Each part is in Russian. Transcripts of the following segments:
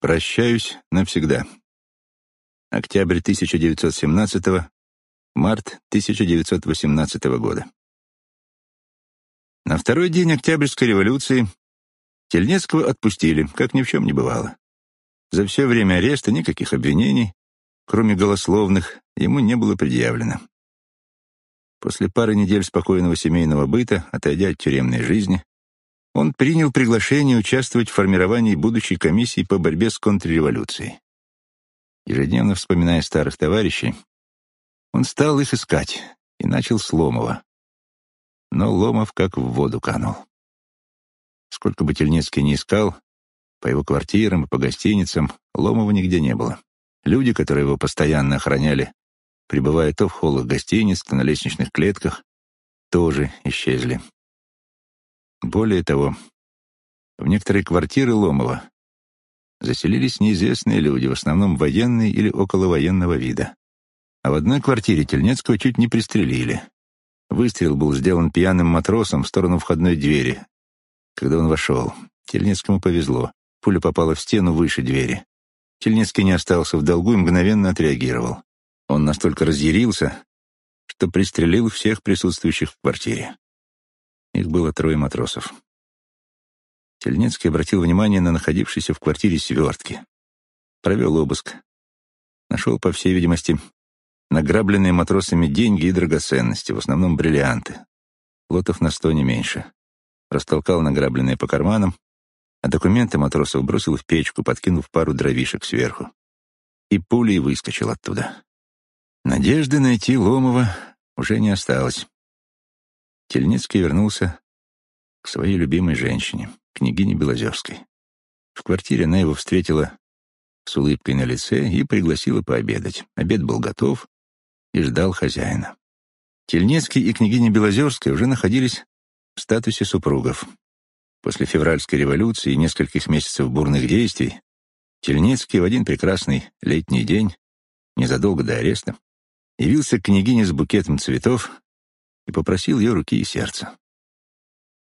Прощаюсь навсегда. Октябрь 1917 март 1918 года. На второй день Октябрьской революции Тельнецкого отпустили, как ни в чем не бывало. За все время ареста никаких обвинений, кроме голословных, ему не было предъявлено. После пары недель спокойного семейного быта, отойдя от тюремной жизни, он принял приглашение участвовать в формировании будущей комиссии по борьбе с контрреволюцией. Ежедневно вспоминая старых товарищей, он стал их искать и начал с Ломова. Но Ломов как в воду канул. Сколько бы Тельнецкий ни искал, по его квартирам и по гостиницам, Ломова нигде не было. Люди, которые его постоянно охраняли, пребывая то в холлах гостиниц, то на лестничных клетках, тоже исчезли. Более того, в некоторые квартиры Ломова заселились неизвестные люди, в основном военные или околовоенного вида. А в одной квартире Тельнецкого чуть не пристрелили. Выстрел был сделан пьяным матросом в сторону входной двери. Когда он вошел, Тельнецкому повезло. Пуля попала в стену выше двери. Тельнецкий не остался в долгу и мгновенно отреагировал. Он настолько разъярился, что пристрелил всех присутствующих в квартире. Их было трое матросов. Тельнецкий обратил внимание на находившиеся в квартире свертки. Провел обыск. Нашел, по всей видимости, награбленные матросами деньги и драгоценности, в основном бриллианты. Лотов на сто не меньше. Растолкал награбленные по карманам, а документы матросов бросил в печку, подкинув пару дровишек сверху. И пулей выскочил оттуда. Надежды найти Ломова уже не осталось. Тельницкий вернулся к своей любимой женщине, княгине Белозерской. В квартире она его встретила с улыбкой на лице и пригласила пообедать. Обед был готов и ждал хозяина. Тельнецкий и княгиня Белозерская уже находились в статусе супругов. После февральской революции и нескольких месяцев бурных действий Тельнецкий в один прекрасный летний день, незадолго до ареста, явился к княгине с букетом цветов и попросил ее руки и сердца.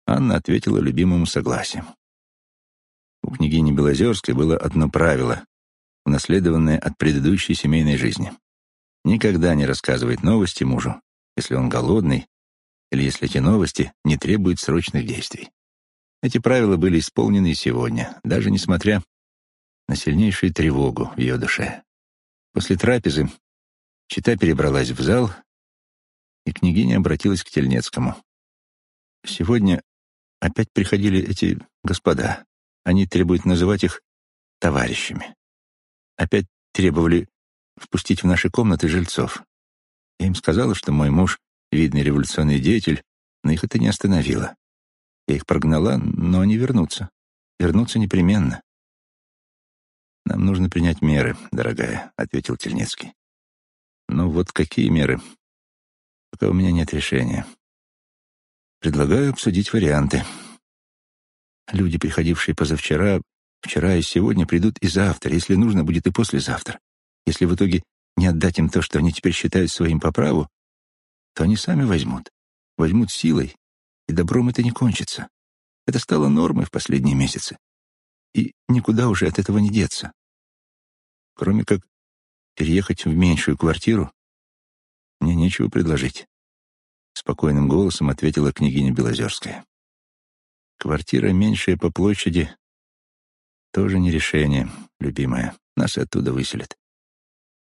Анна ответила любимому согласием. У княгини Белозерской было одно правило, унаследованное от предыдущей семейной жизни. Никогда не рассказывать новости мужу, если он голодный или если эти новости не требуют срочных действий. Эти правила были исполнены сегодня, даже несмотря на сильнейшую тревогу в ее душе. После трапезы чита перебралась в зал, и княгиня обратилась к Тельнецкому. «Сегодня опять приходили эти господа. Они требуют называть их товарищами. Опять требовали впустить в наши комнаты жильцов. Я им сказала, что мой муж — видный революционный деятель, но их это не остановило. Я их прогнала, но они вернутся. Вернутся непременно. «Нам нужно принять меры, дорогая», — ответил Тельнецкий. «Но вот какие меры? Пока у меня нет решения. Предлагаю обсудить варианты. Люди, приходившие позавчера, вчера и сегодня, придут и завтра, если нужно, будет и послезавтра. Если в итоге не отдать им то, что они теперь считают своим по праву, то они сами возьмут. Возьмут силой, и добром это не кончится. Это стало нормой в последние месяцы. И никуда уже от этого не деться. Кроме как переехать в меньшую квартиру, мне нечего предложить. Спокойным голосом ответила княгиня Белозерская. Квартира меньшая по площади тоже не решение, любимая. Нас оттуда выселят.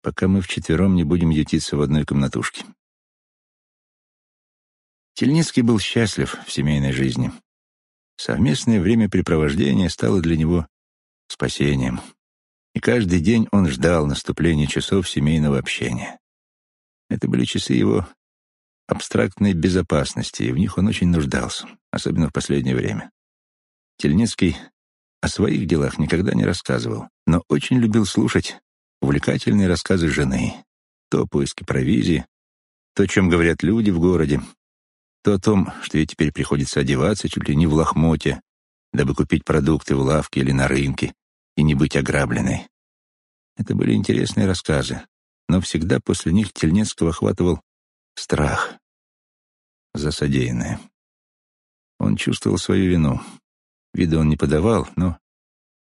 Пока мы вчетвером не будем ютиться в одной комнатушке. Тельницкий был счастлив в семейной жизни. Совместное времяпрепровождение стало для него спасением. И каждый день он ждал наступления часов семейного общения. Это были часы его абстрактной безопасности, и в них он очень нуждался, особенно в последнее время. Тельницкий о своих делах никогда не рассказывал, но очень любил слушать увлекательные рассказы жены, то о поиске провизии, то, о чем говорят люди в городе, то о том, что ей теперь приходится одеваться чуть ли не в лохмоте, дабы купить продукты в лавке или на рынке и не быть ограбленной. Это были интересные рассказы, но всегда после них Тельнецкого охватывал страх за содеянное. Он чувствовал свою вину. Вида он не подавал, но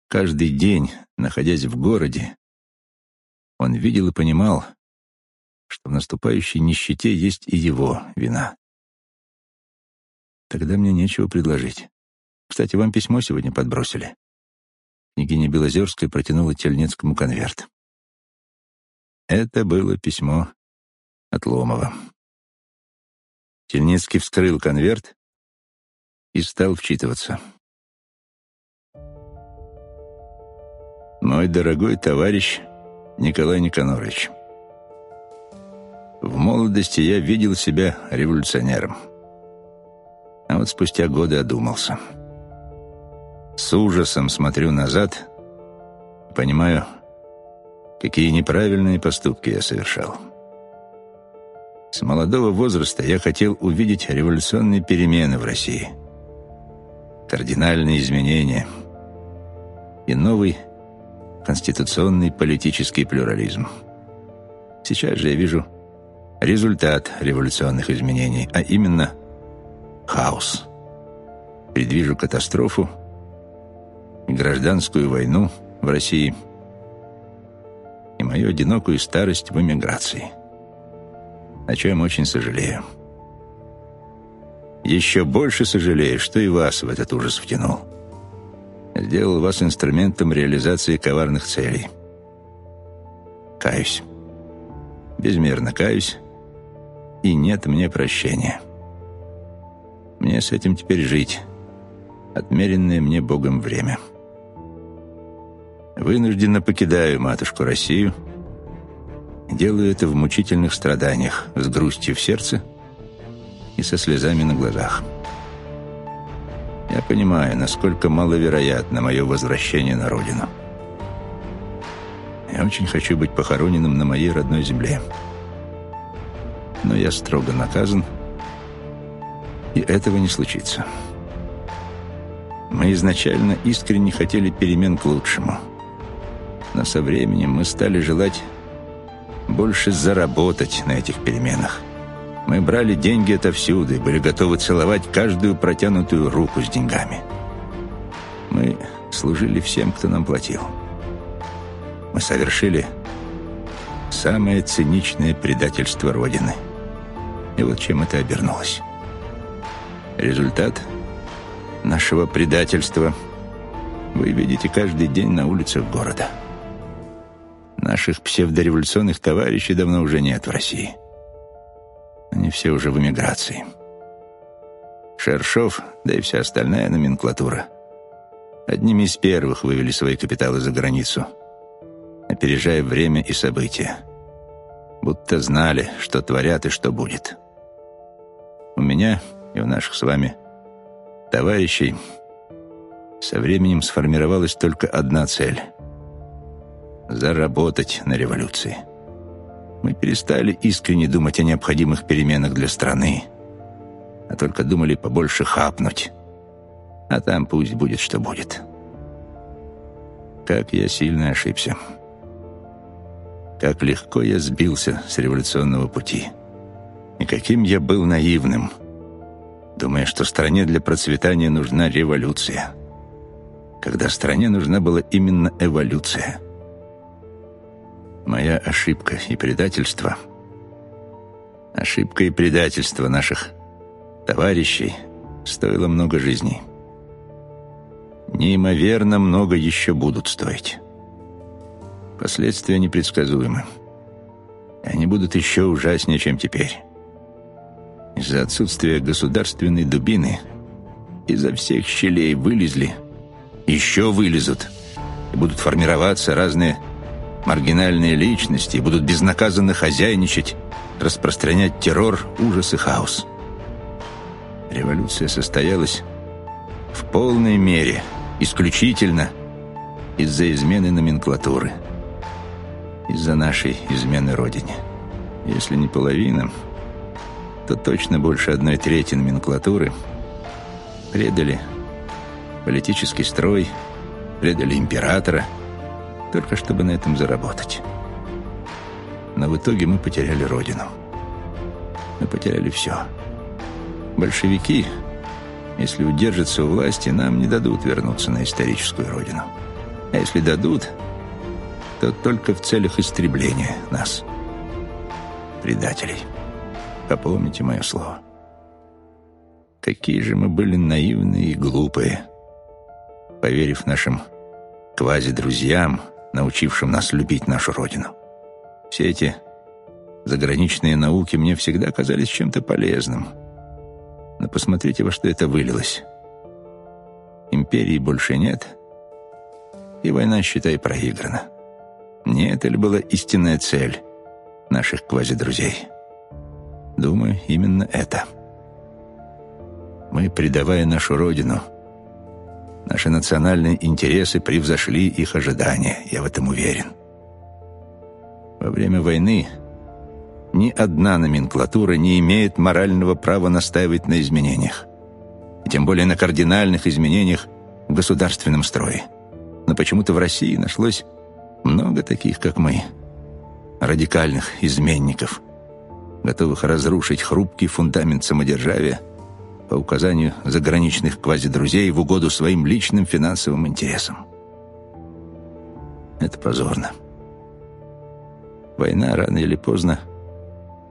каждый день, находясь в городе, он видел и понимал, что в наступающей нищете есть и его вина. Тогда мне нечего предложить. Кстати, вам письмо сегодня подбросили. Княгиня Белозерская протянула Тельнецкому конверт. Это было письмо от Ломова. Тельнецкий вскрыл конверт и стал вчитываться. «Мой дорогой товарищ Николай Никонорович, в молодости я видел себя революционером, а вот спустя годы одумался. С ужасом смотрю назад понимаю, какие неправильные поступки я совершал. С молодого возраста я хотел увидеть революционные перемены в России, кардинальные изменения и новый конституционный политический плюрализм. Сейчас же я вижу результат революционных изменений, а именно хаос. Предвижу катастрофу гражданскую войну в России мою одинокую старость в эмиграции, о чем очень сожалею. Еще больше сожалею, что и вас в этот ужас втянул сделал вас инструментом реализации коварных целей. Каюсь. Безмерно каюсь, и нет мне прощения. Мне с этим теперь жить, отмеренное мне Богом время. Вынужденно покидаю матушку Россию, делаю это в мучительных страданиях, с грустью в сердце и со слезами на глазах. Я понимаю, насколько маловероятно мое возвращение на родину. Я очень хочу быть похороненным на моей родной земле. Но я строго наказан, и этого не случится. Мы изначально искренне хотели перемен к лучшему. Но со временем мы стали желать больше заработать на этих переменах. Мы брали деньги отовсюду и были готовы целовать каждую протянутую руку с деньгами. Мы служили всем, кто нам платил. Мы совершили самое циничное предательство Родины. И вот чем это обернулось. Результат нашего предательства вы видите каждый день на улицах города. Наших псевдореволюционных товарищей давно уже нет в России. Они все уже в эмиграции. Шершов, да и вся остальная номенклатура, одними из первых вывели свои капиталы за границу, опережая время и события. Будто знали, что творят и что будет. У меня и у наших с вами товарищей со временем сформировалась только одна цель — заработать на революции. Мы перестали искренне думать о необходимых переменах для страны, а только думали побольше хапнуть. А там пусть будет, что будет. Как я сильно ошибся. Как легко я сбился с революционного пути. И каким я был наивным, думая, что стране для процветания нужна революция. Когда стране нужна была именно эволюция — Моя ошибка и предательство. Ошибка и предательство наших товарищей стоило много жизней. Неимоверно много еще будут стоить. Последствия непредсказуемы. Они будут еще ужаснее, чем теперь. Из-за отсутствия государственной дубины изо всех щелей вылезли, еще вылезут, и будут формироваться разные маргинальные личности будут безнаказанно хозяйничать, распространять террор, ужас и хаос. Революция состоялась в полной мере, исключительно из-за измены номенклатуры, из-за нашей измены Родине. Если не половина, то точно больше одной трети номенклатуры предали политический строй, предали императора – только чтобы на этом заработать. Но в итоге мы потеряли родину. Мы потеряли все. Большевики, если удержатся у власти, нам не дадут вернуться на историческую родину. А если дадут, то только в целях истребления нас, предателей. Попомните мое слово. Какие же мы были наивные и глупые, поверив нашим квази-друзьям, научившим нас любить нашу Родину. Все эти заграничные науки мне всегда казались чем-то полезным. Но посмотрите, во что это вылилось. Империи больше нет, и война, считай, проиграна. Не это ли была истинная цель наших квази-друзей? Думаю, именно это. Мы, предавая нашу Родину, наши национальные интересы превзошли их ожидания, я в этом уверен. Во время войны ни одна номенклатура не имеет морального права настаивать на изменениях, и тем более на кардинальных изменениях в государственном строе. Но почему-то в России нашлось много таких, как мы, радикальных изменников, готовых разрушить хрупкий фундамент самодержавия по указанию заграничных квазидрузей в угоду своим личным финансовым интересам. Это позорно. Война рано или поздно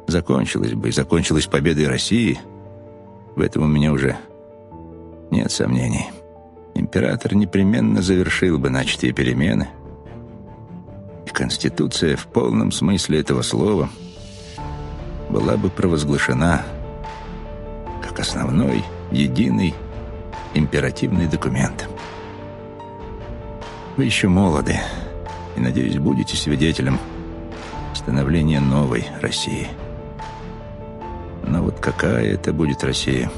закончилась бы, и закончилась победой России. В этом у меня уже нет сомнений. Император непременно завершил бы начатые перемены, и Конституция в полном смысле этого слова была бы провозглашена как основной, единый, императивный документ. Вы еще молоды, и, надеюсь, будете свидетелем становления новой России. Но вот какая это будет Россия?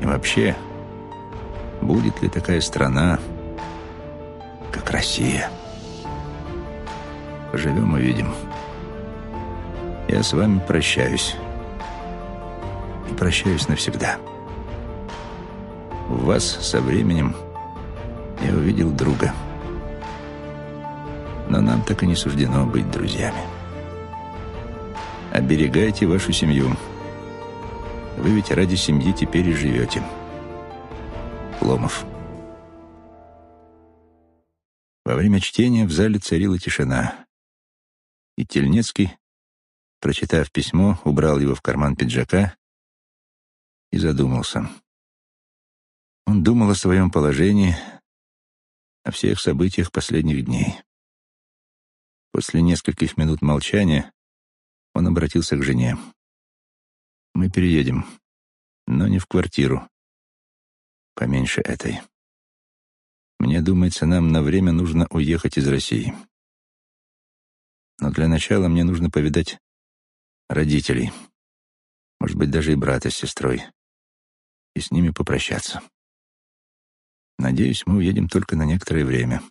И вообще, будет ли такая страна, как Россия? Поживем увидим. Я с вами прощаюсь. И прощаюсь навсегда. В вас со временем я увидел друга. Но нам так и не суждено быть друзьями. Оберегайте вашу семью. Вы ведь ради семьи теперь и живете. Ломов. Во время чтения в зале царила тишина. И Тельнецкий, прочитав письмо, убрал его в карман пиджака и задумался. Он думал о своем положении, о всех событиях последних дней. После нескольких минут молчания он обратился к жене. «Мы переедем, но не в квартиру. Поменьше этой. Мне думается, нам на время нужно уехать из России. Но для начала мне нужно повидать родителей, может быть, даже и брата с сестрой, и с ними попрощаться. Надеюсь, мы уедем только на некоторое время.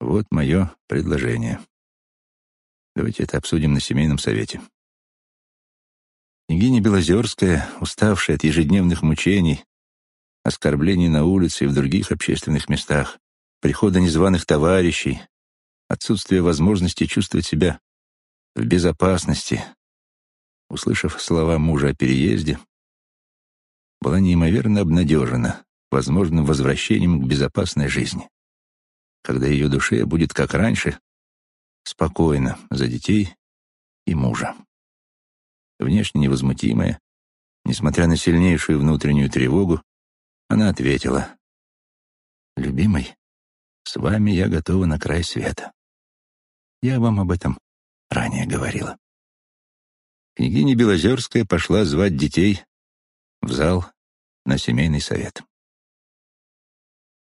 Вот мое предложение. Давайте это обсудим на семейном совете. Княгиня Белозерская, уставшая от ежедневных мучений, оскорблений на улице и в других общественных местах, прихода незваных товарищей, отсутствия возможности чувствовать себя в безопасности, услышав слова мужа о переезде, была неимоверно обнадежена возможным возвращением к безопасной жизни, когда ее душе будет, как раньше, спокойно за детей и мужа. Внешне невозмутимая, несмотря на сильнейшую внутреннюю тревогу, она ответила, «Любимый, с вами я готова на край света. Я вам об этом ранее говорила». Княгиня Белозерская пошла звать детей в зал на семейный совет.